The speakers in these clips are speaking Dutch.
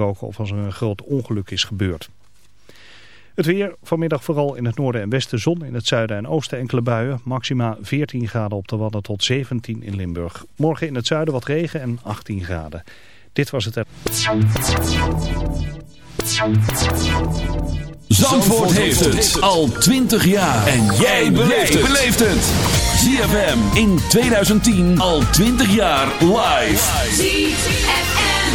of als er een groot ongeluk is gebeurd. Het weer, vanmiddag vooral in het noorden en westen zon, in het zuiden en oosten enkele buien. Maxima 14 graden op de Wadden tot 17 in Limburg. Morgen in het zuiden wat regen en 18 graden. Dit was het... Zandvoort heeft het al 20 jaar. En jij beleeft het. ZFM in 2010 al 20 jaar live.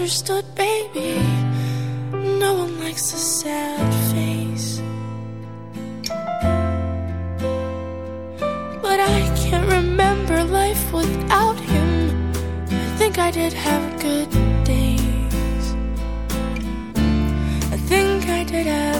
Understood, baby. No one likes a sad face. But I can't remember life without him. I think I did have good days. I think I did have.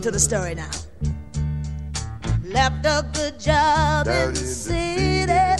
listen to the story now. Left a good job Down in the city.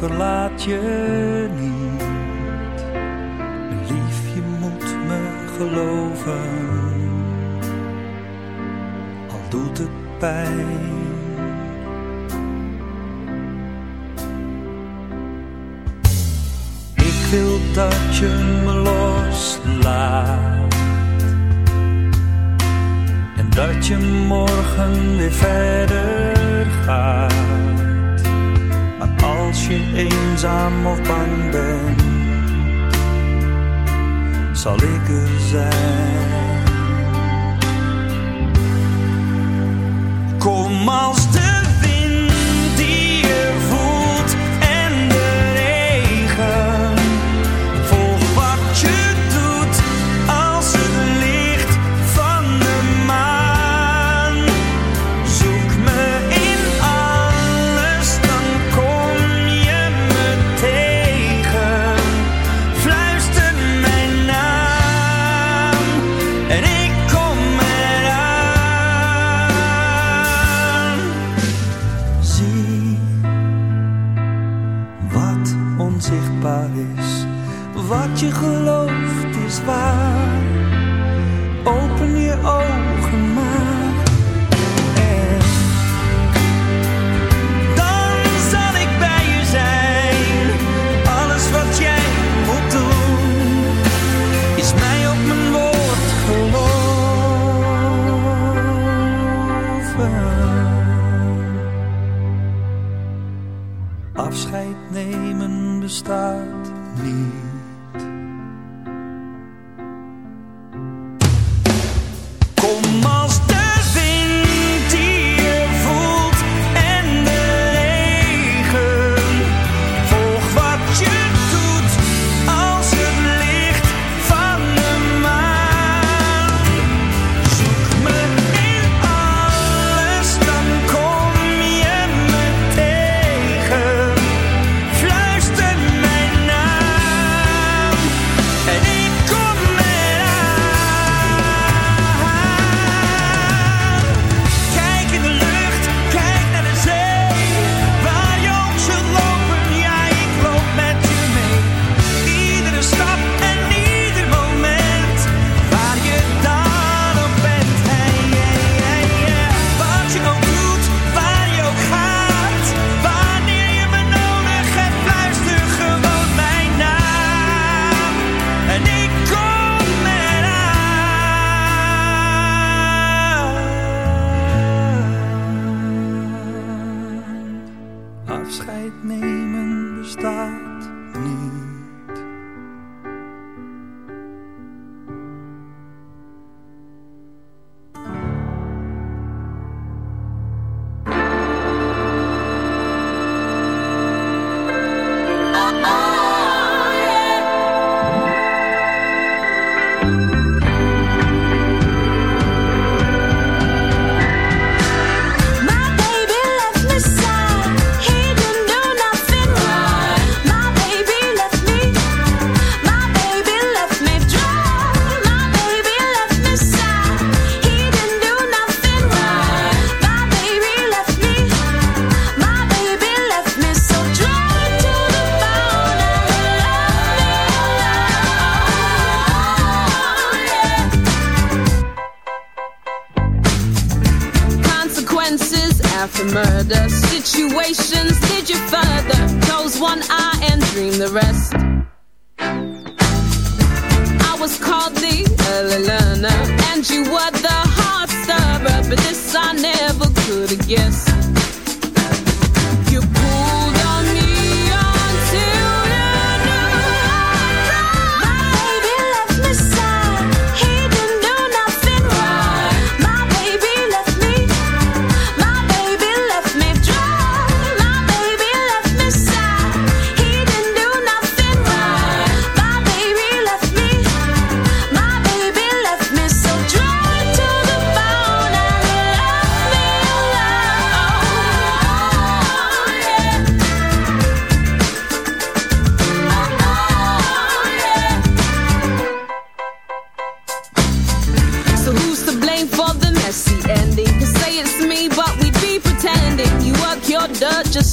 verlaat je niet. Mijn lief, je moet me geloven. Al doet het pijn. Ik wil dat je me loslaat. En dat je morgen weer verder eenzaam of bang ben, zal ik er zijn. Kom als de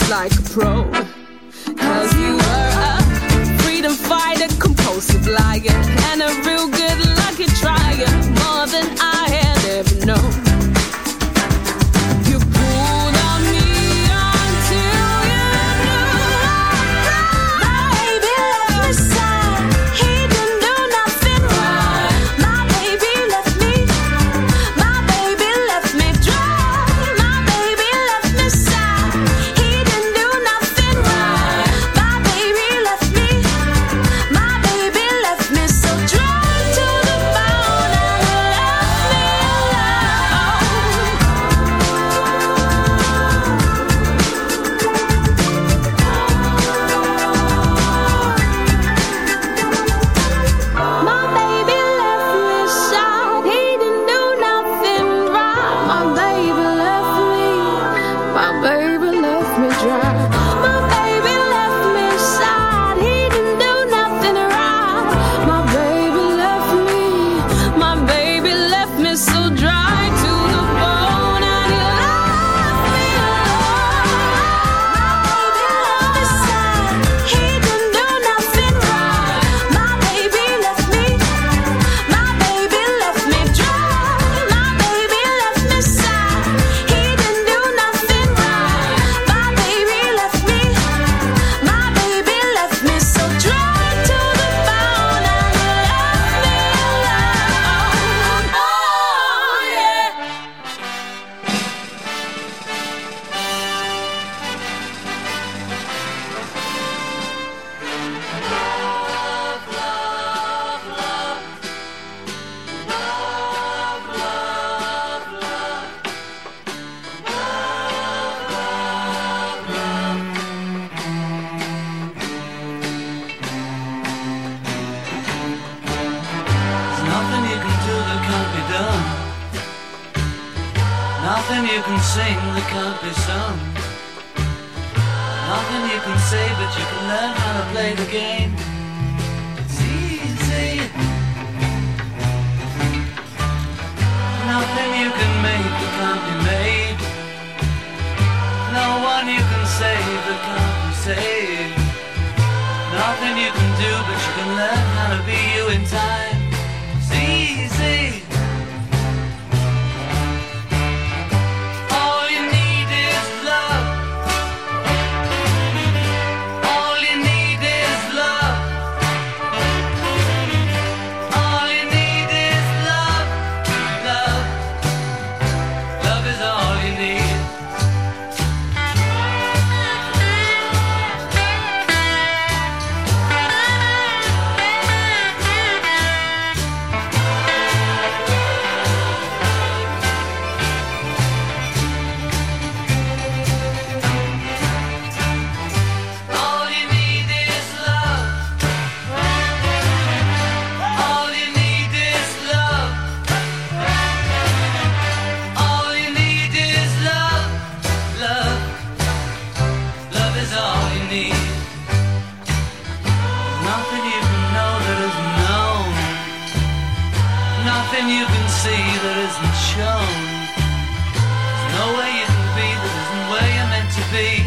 like a pro. Cause you were a freedom fighter, compulsive liar. nothing you can see that isn't shown. There's no way you can be that isn't where you're meant to be.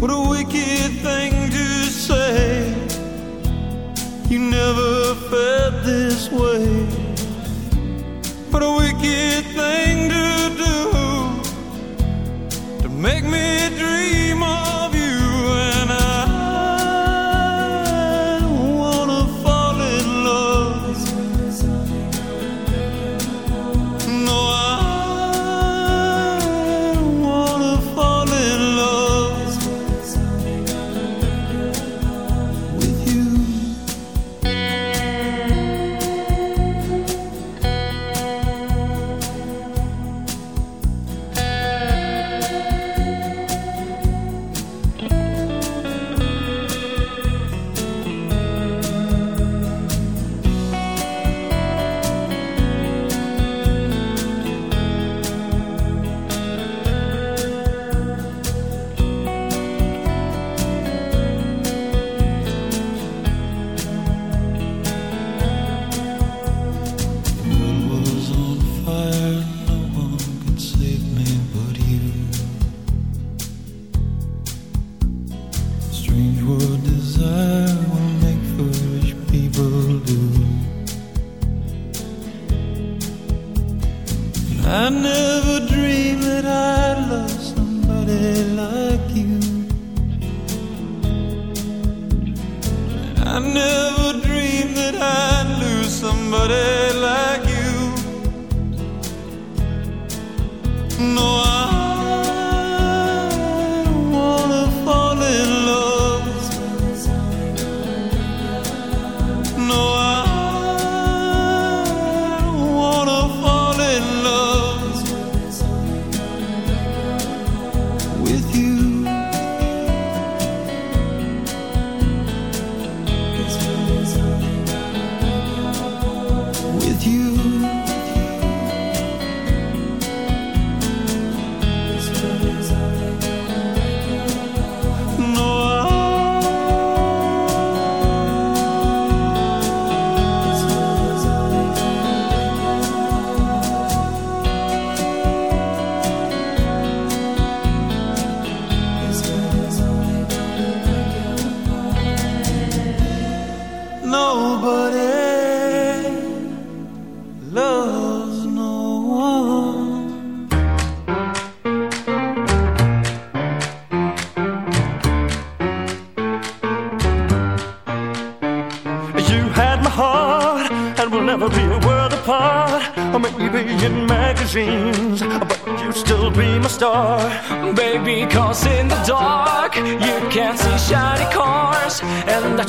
What a wicked thing to say. You never felt this way.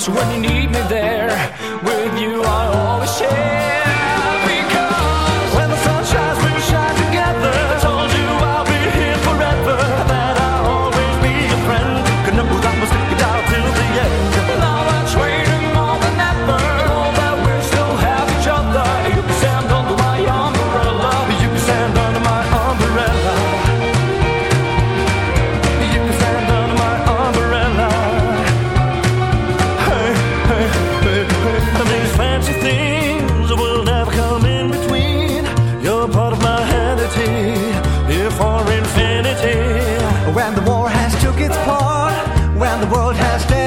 So when you need me, there. world has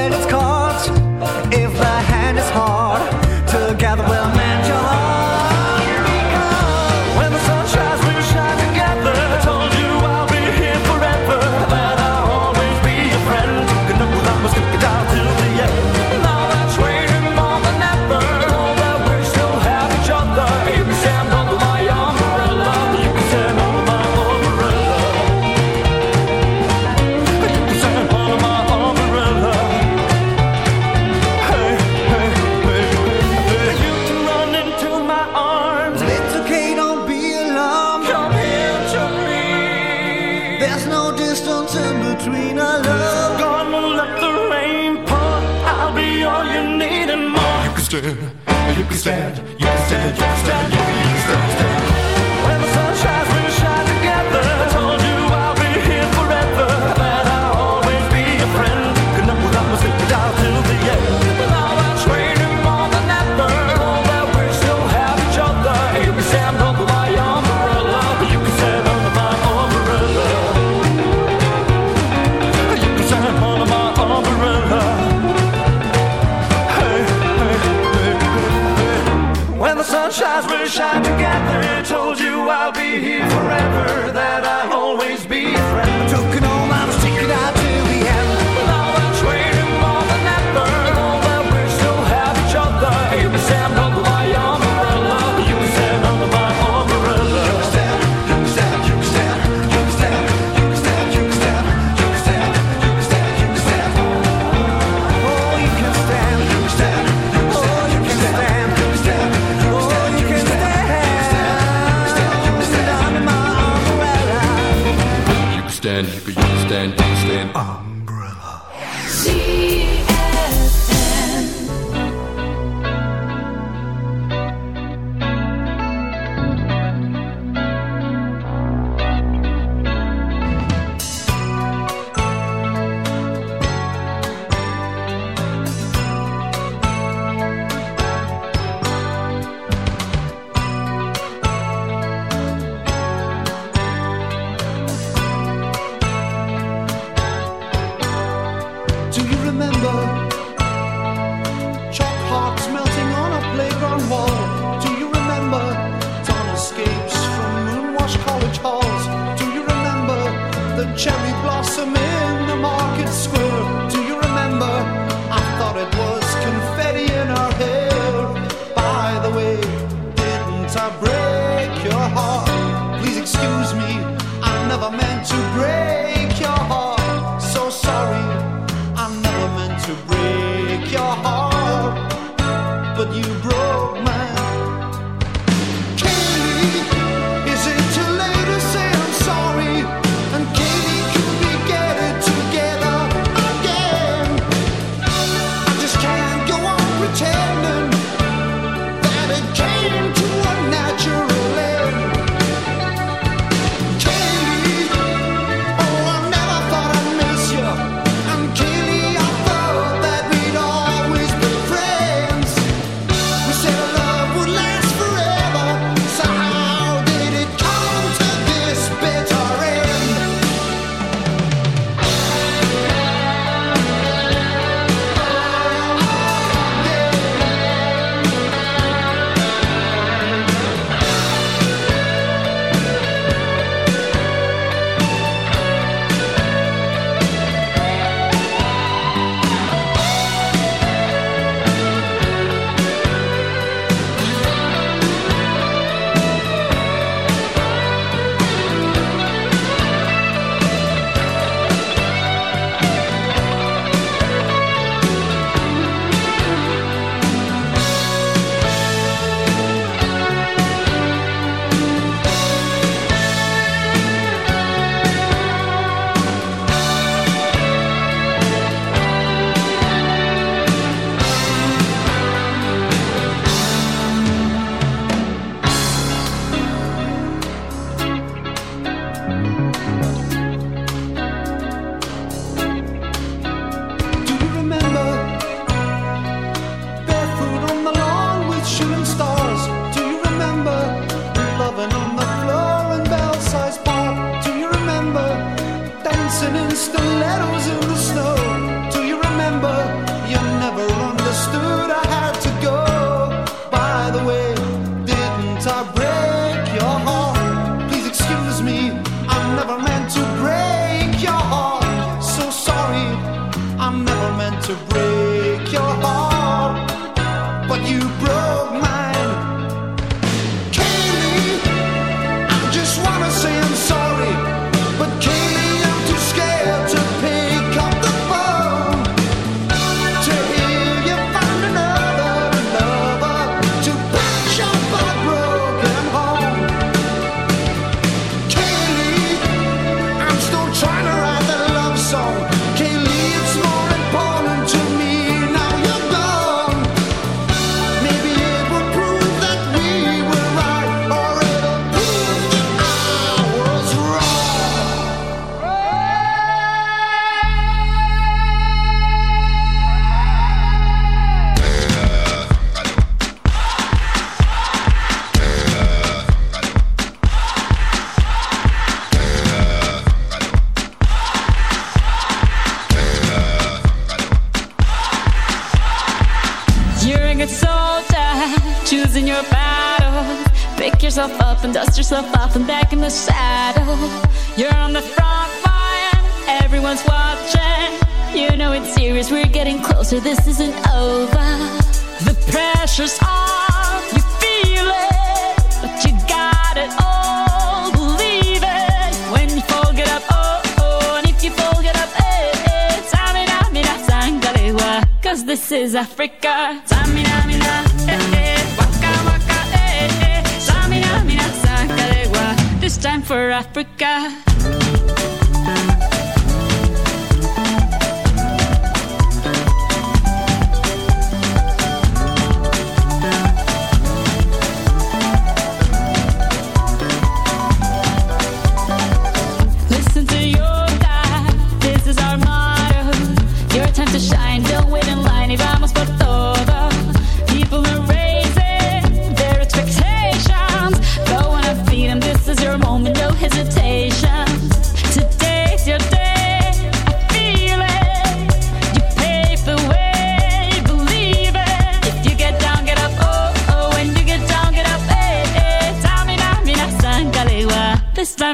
stand, you could stand, stand. Ah.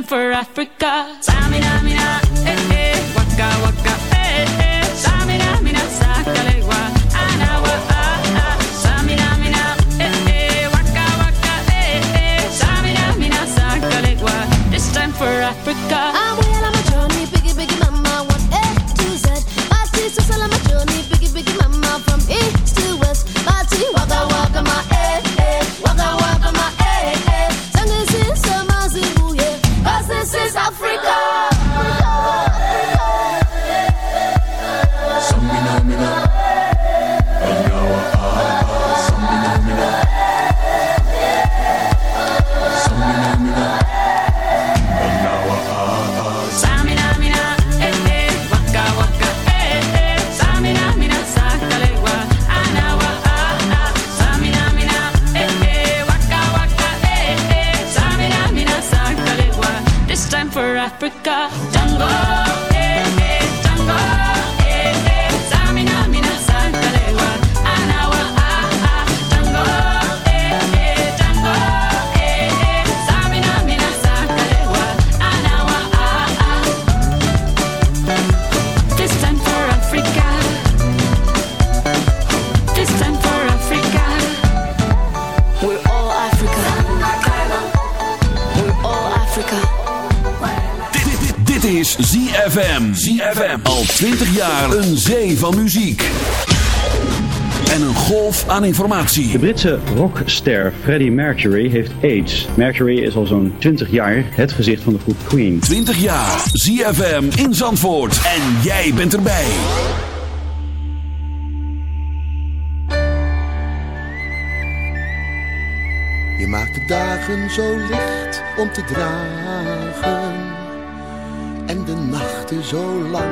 for Africa. Samina, mina. 20 jaar een zee van muziek. En een golf aan informatie. De Britse rockster Freddie Mercury heeft AIDS. Mercury is al zo'n 20 jaar het gezicht van de groep Queen. 20 jaar, ZFM in Zandvoort. En jij bent erbij. Je maakt de dagen zo licht om te dragen. En de nachten zo lang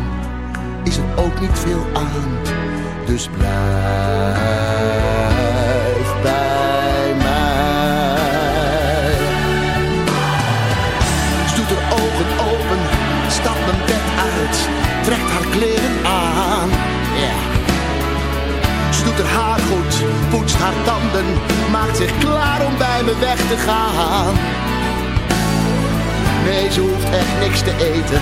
ook niet veel aan. Dus blijf bij mij. Ze doet haar ogen open, stapt mijn bed uit, trekt haar kleren aan. Ja. Ze doet haar haar goed, poetst haar tanden, maakt zich klaar om bij me weg te gaan. Nee, ze hoeft echt niks te eten,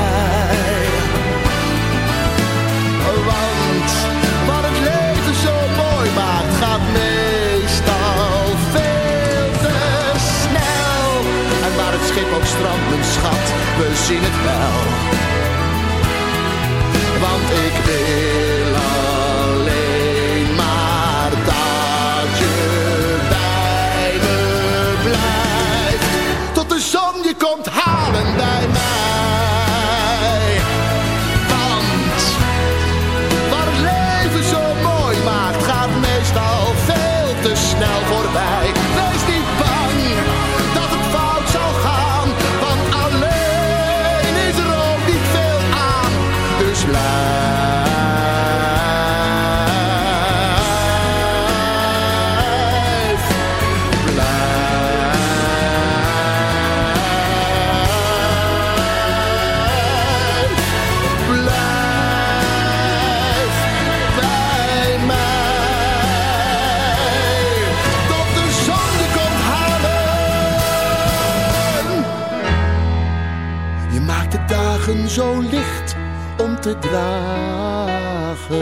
We zien het wel. Want ik wil te dragen.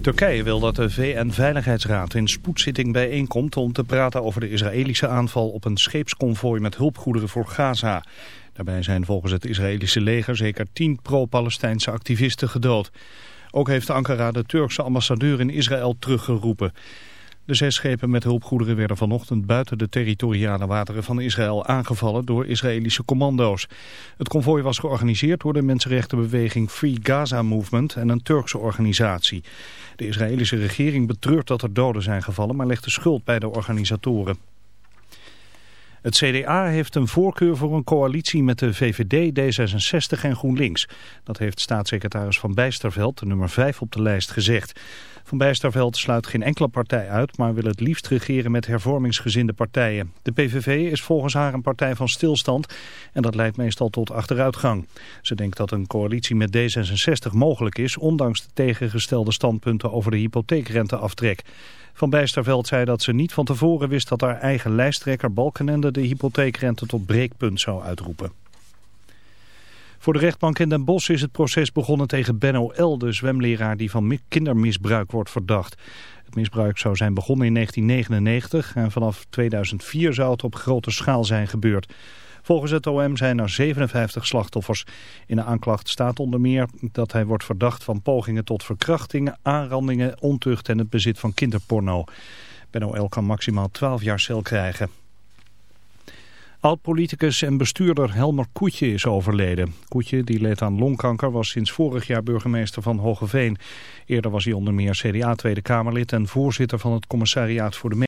Turkije wil dat de VN-veiligheidsraad in spoedzitting bijeenkomt om te praten over de Israëlische aanval op een scheepsconvooi met hulpgoederen voor Gaza. Daarbij zijn volgens het Israëlische leger zeker tien pro-Palestijnse activisten gedood. Ook heeft Ankara de Turkse ambassadeur in Israël teruggeroepen. De zes schepen met hulpgoederen werden vanochtend buiten de territoriale wateren van Israël aangevallen door Israëlische commando's. Het konvooi was georganiseerd door de mensenrechtenbeweging Free Gaza Movement en een Turkse organisatie. De Israëlische regering betreurt dat er doden zijn gevallen, maar legt de schuld bij de organisatoren. Het CDA heeft een voorkeur voor een coalitie met de VVD, D66 en GroenLinks. Dat heeft staatssecretaris Van Bijsterveld, de nummer 5 op de lijst, gezegd. Van Bijsterveld sluit geen enkele partij uit, maar wil het liefst regeren met hervormingsgezinde partijen. De PVV is volgens haar een partij van stilstand en dat leidt meestal tot achteruitgang. Ze denkt dat een coalitie met D66 mogelijk is, ondanks de tegengestelde standpunten over de hypotheekrenteaftrek. Van Bijsterveld zei dat ze niet van tevoren wist dat haar eigen lijsttrekker Balkenende de hypotheekrente tot breekpunt zou uitroepen. Voor de rechtbank in Den Bosch is het proces begonnen tegen Benno L., de zwemleraar die van mi- kindermisbruik wordt verdacht. Het misbruik zou zijn begonnen in 1999 en vanaf 2004 zou het op grote schaal zijn gebeurd. Volgens het OM zijn er 57 slachtoffers. In de aanklacht staat onder meer dat hij wordt verdacht van pogingen tot verkrachtingen, aanrandingen, ontucht en het bezit van kinderporno. Benno L. kan maximaal 12 jaar cel krijgen. Oud-politicus en bestuurder Helmer Koetje is overleden. Koetje, die leed aan longkanker, was sinds vorig jaar burgemeester van Hogeveen. Eerder was hij onder meer CDA Tweede Kamerlid en voorzitter van het commissariaat voor de